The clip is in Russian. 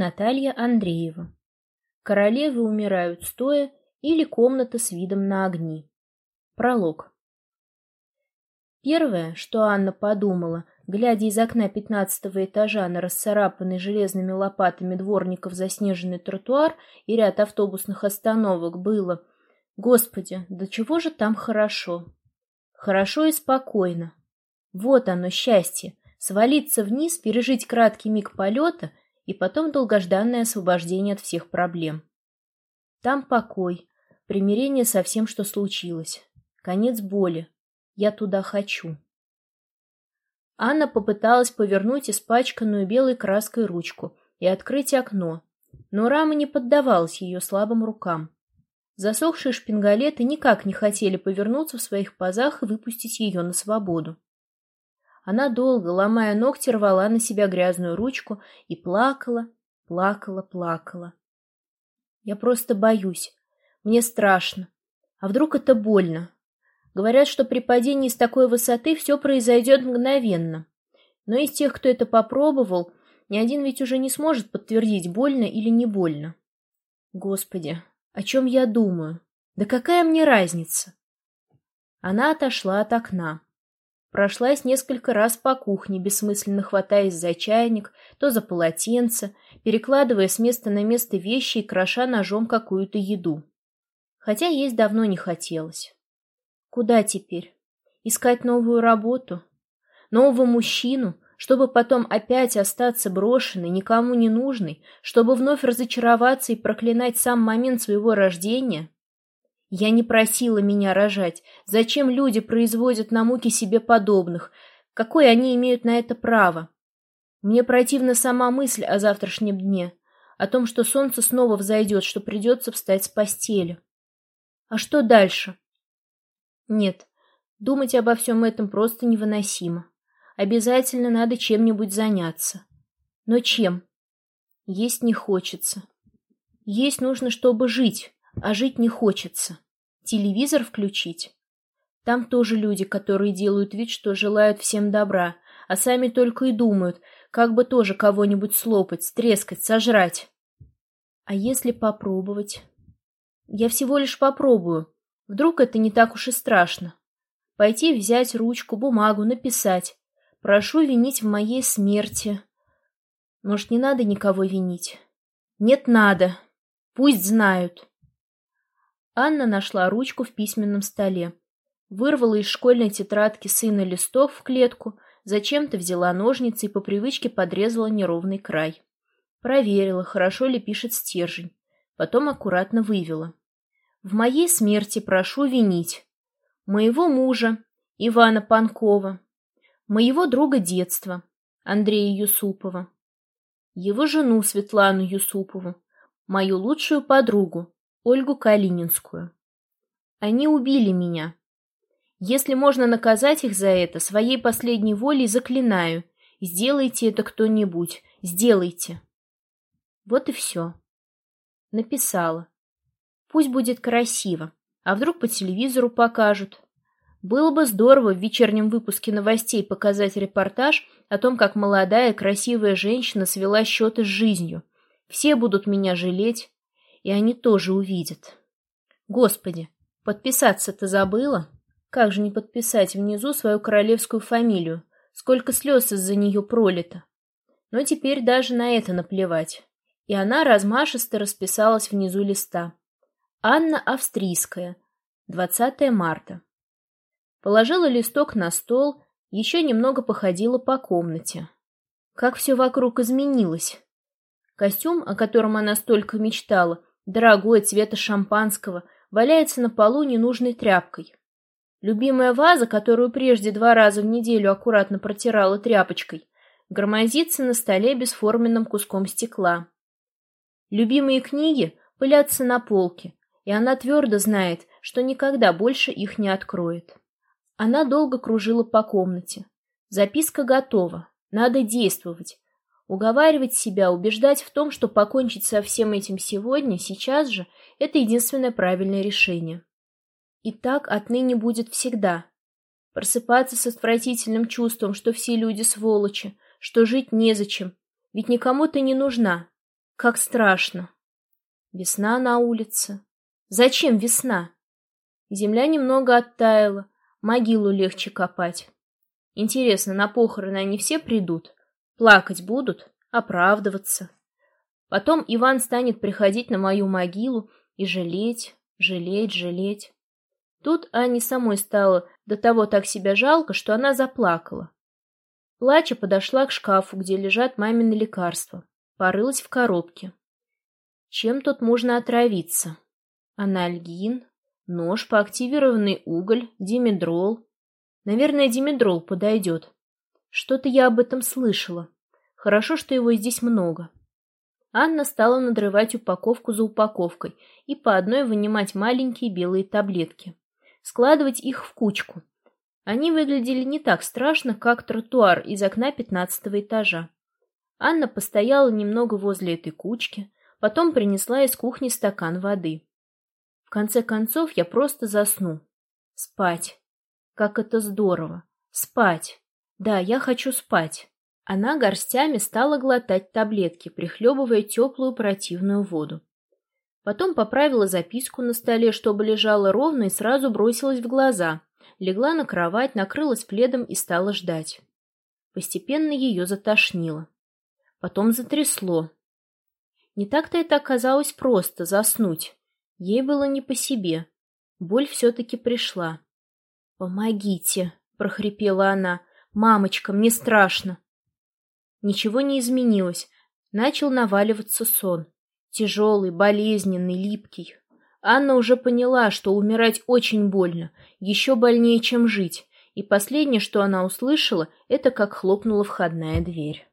Наталья Андреева. Королевы умирают стоя или комната с видом на огни. Пролог. Первое, что Анна подумала, глядя из окна пятнадцатого этажа на расцарапанный железными лопатами дворников заснеженный тротуар и ряд автобусных остановок, было «Господи, да чего же там хорошо!» Хорошо и спокойно. Вот оно, счастье, свалиться вниз, пережить краткий миг полета и потом долгожданное освобождение от всех проблем. Там покой, примирение со всем, что случилось, конец боли. Я туда хочу. Анна попыталась повернуть испачканную белой краской ручку и открыть окно, но рама не поддавалась ее слабым рукам. Засохшие шпингалеты никак не хотели повернуться в своих пазах и выпустить ее на свободу. Она долго, ломая ногти, рвала на себя грязную ручку и плакала, плакала, плакала. Я просто боюсь. Мне страшно. А вдруг это больно? Говорят, что при падении с такой высоты все произойдет мгновенно. Но из тех, кто это попробовал, ни один ведь уже не сможет подтвердить, больно или не больно. Господи, о чем я думаю? Да какая мне разница? Она отошла от окна. Прошлась несколько раз по кухне, бессмысленно хватаясь за чайник, то за полотенце, перекладывая с места на место вещи и кроша ножом какую-то еду. Хотя есть давно не хотелось. Куда теперь? Искать новую работу? Нового мужчину, чтобы потом опять остаться брошенной, никому не нужной, чтобы вновь разочароваться и проклинать сам момент своего рождения? Я не просила меня рожать. Зачем люди производят на муки себе подобных? Какое они имеют на это право? Мне противна сама мысль о завтрашнем дне, о том, что солнце снова взойдет, что придется встать с постели. А что дальше? Нет, думать обо всем этом просто невыносимо. Обязательно надо чем-нибудь заняться. Но чем? Есть не хочется. Есть нужно, чтобы жить, а жить не хочется. Телевизор включить? Там тоже люди, которые делают вид, что желают всем добра, а сами только и думают, как бы тоже кого-нибудь слопать, стрескать, сожрать. А если попробовать? Я всего лишь попробую. Вдруг это не так уж и страшно. Пойти взять ручку, бумагу, написать. Прошу винить в моей смерти. Может, не надо никого винить? Нет, надо. Пусть знают. Анна нашла ручку в письменном столе. Вырвала из школьной тетрадки сына листов в клетку, зачем-то взяла ножницы и по привычке подрезала неровный край. Проверила, хорошо ли пишет стержень. Потом аккуратно вывела. «В моей смерти прошу винить моего мужа, Ивана Панкова, моего друга детства, Андрея Юсупова, его жену Светлану Юсупову, мою лучшую подругу, Ольгу Калининскую. Они убили меня. Если можно наказать их за это, своей последней волей заклинаю, сделайте это кто-нибудь, сделайте. Вот и все. Написала. Пусть будет красиво, а вдруг по телевизору покажут, было бы здорово в вечернем выпуске новостей показать репортаж о том, как молодая красивая женщина свела счеты с жизнью. Все будут меня жалеть, и они тоже увидят. Господи, подписаться-то забыла? Как же не подписать внизу свою королевскую фамилию? Сколько слез из-за нее пролито. Но теперь даже на это наплевать. И она размашисто расписалась внизу листа. Анна Австрийская. 20 марта. Положила листок на стол, еще немного походила по комнате. Как все вокруг изменилось. Костюм, о котором она столько мечтала, дорогой, цвета шампанского, валяется на полу ненужной тряпкой. Любимая ваза, которую прежде два раза в неделю аккуратно протирала тряпочкой, громозится на столе бесформенным куском стекла. Любимые книги пылятся на полке, и она твердо знает, что никогда больше их не откроет. Она долго кружила по комнате. Записка готова. Надо действовать. Уговаривать себя, убеждать в том, что покончить со всем этим сегодня, сейчас же, это единственное правильное решение. И так отныне будет всегда. Просыпаться с отвратительным чувством, что все люди сволочи, что жить незачем, ведь никому ты не нужна. Как страшно. Весна на улице. Зачем весна? Земля немного оттаяла, могилу легче копать. Интересно, на похороны они все придут? Плакать будут? Оправдываться? Потом Иван станет приходить на мою могилу и жалеть, жалеть, жалеть. Тут Ане самой стало до того так себя жалко, что она заплакала. Плача подошла к шкафу, где лежат мамины лекарства. Порылась в коробке. Чем тут можно отравиться? Анальгин, Нож, поактивированный уголь, димедрол. Наверное, димедрол подойдет. Что-то я об этом слышала. Хорошо, что его здесь много. Анна стала надрывать упаковку за упаковкой и по одной вынимать маленькие белые таблетки. Складывать их в кучку. Они выглядели не так страшно, как тротуар из окна пятнадцатого этажа. Анна постояла немного возле этой кучки, потом принесла из кухни стакан воды. В конце концов, я просто засну. Спать. Как это здорово. Спать. Да, я хочу спать. Она горстями стала глотать таблетки, прихлебывая теплую противную воду. Потом поправила записку на столе, чтобы лежала ровно, и сразу бросилась в глаза. Легла на кровать, накрылась пледом и стала ждать. Постепенно ее затошнило. Потом затрясло. Не так-то это оказалось просто — заснуть. Ей было не по себе. Боль все-таки пришла. «Помогите!» — прохрипела она. «Мамочка, мне страшно!» Ничего не изменилось. Начал наваливаться сон. Тяжелый, болезненный, липкий. Анна уже поняла, что умирать очень больно, еще больнее, чем жить, и последнее, что она услышала, это как хлопнула входная дверь.